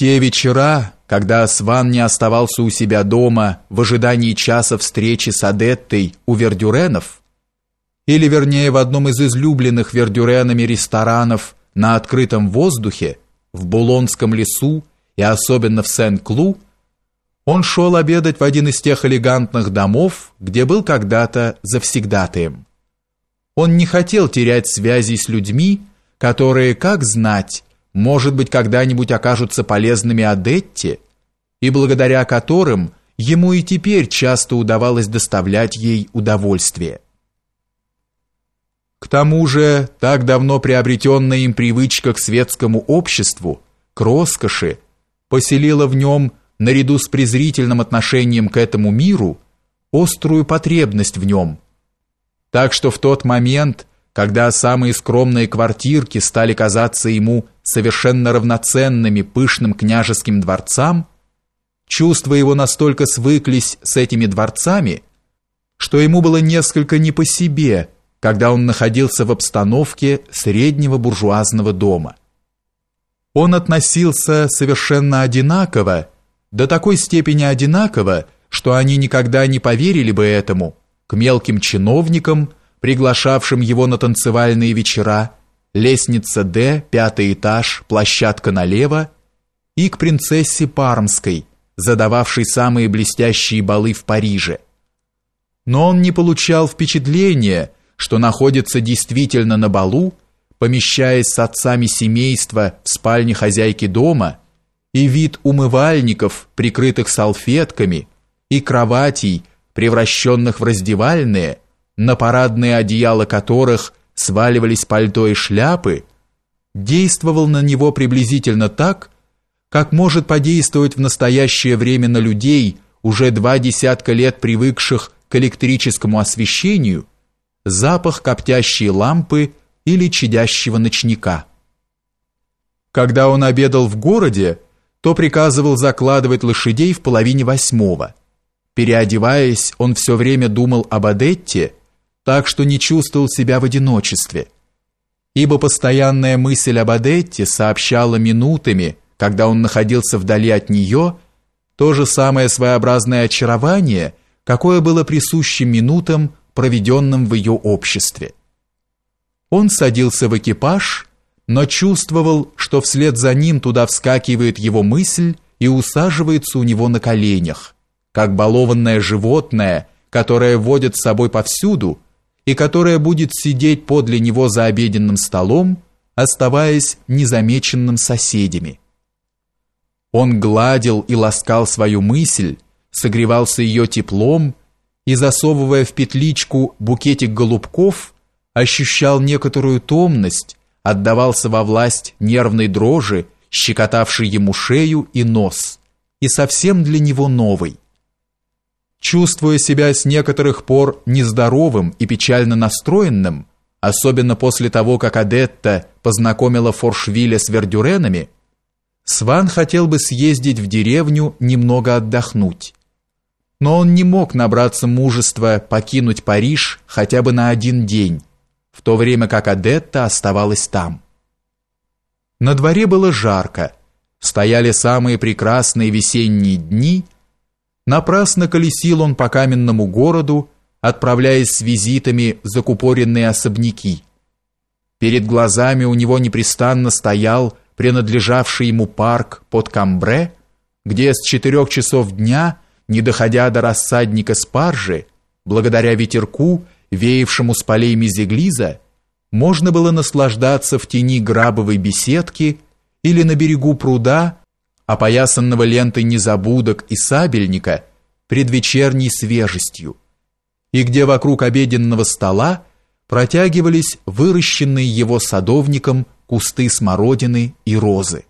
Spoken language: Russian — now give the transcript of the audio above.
те вечера, когда Сван не оставался у себя дома в ожидании часа встречи с Адеттой у Вердюренов, или вернее в одном из излюбленных Вердюренами ресторанов на открытом воздухе, в Булонском лесу и особенно в Сен-Клу, он шел обедать в один из тех элегантных домов, где был когда-то завсегдатаем. Он не хотел терять связи с людьми, которые, как знать, может быть, когда-нибудь окажутся полезными Адетте, и благодаря которым ему и теперь часто удавалось доставлять ей удовольствие. К тому же, так давно приобретенная им привычка к светскому обществу, к роскоши, поселила в нем, наряду с презрительным отношением к этому миру, острую потребность в нем. Так что в тот момент, когда самые скромные квартирки стали казаться ему совершенно равноценными пышным княжеским дворцам, чувства его настолько свыклись с этими дворцами, что ему было несколько не по себе, когда он находился в обстановке среднего буржуазного дома. Он относился совершенно одинаково, до такой степени одинаково, что они никогда не поверили бы этому, к мелким чиновникам, приглашавшим его на танцевальные вечера, лестница Д, пятый этаж, площадка налево, и к принцессе Пармской, задававшей самые блестящие балы в Париже. Но он не получал впечатления, что находится действительно на балу, помещаясь с отцами семейства в спальне хозяйки дома, и вид умывальников, прикрытых салфетками, и кроватей, превращенных в раздевальные, на парадные одеяла которых сваливались пальто и шляпы, действовал на него приблизительно так, как может подействовать в настоящее время на людей, уже два десятка лет привыкших к электрическому освещению, запах коптящей лампы или чадящего ночника. Когда он обедал в городе, то приказывал закладывать лошадей в половине восьмого. Переодеваясь, он все время думал об Адетте, так что не чувствовал себя в одиночестве. Ибо постоянная мысль об Адетте сообщала минутами, когда он находился вдали от нее, то же самое своеобразное очарование, какое было присуще минутам, проведенным в ее обществе. Он садился в экипаж, но чувствовал, что вслед за ним туда вскакивает его мысль и усаживается у него на коленях, как балованное животное, которое водит с собой повсюду, и которая будет сидеть подле него за обеденным столом, оставаясь незамеченным соседями. Он гладил и ласкал свою мысль, согревался ее теплом и, засовывая в петличку букетик голубков, ощущал некоторую томность, отдавался во власть нервной дрожи, щекотавшей ему шею и нос, и совсем для него новой чувствуя себя с некоторых пор нездоровым и печально настроенным, особенно после того, как Адетта познакомила Форшвиля с Вердюренами, Сван хотел бы съездить в деревню немного отдохнуть. Но он не мог набраться мужества покинуть Париж хотя бы на один день, в то время как Адетта оставалась там. На дворе было жарко, стояли самые прекрасные весенние дни – Напрасно колесил он по каменному городу, отправляясь с визитами в закупоренные особняки. Перед глазами у него непрестанно стоял принадлежавший ему парк под Камбре, где с четырех часов дня, не доходя до рассадника спаржи, благодаря ветерку, веявшему с полей Мезеглиза, можно было наслаждаться в тени грабовой беседки или на берегу пруда, опоясанного лентой незабудок и сабельника, предвечерней свежестью, и где вокруг обеденного стола протягивались выращенные его садовником кусты смородины и розы.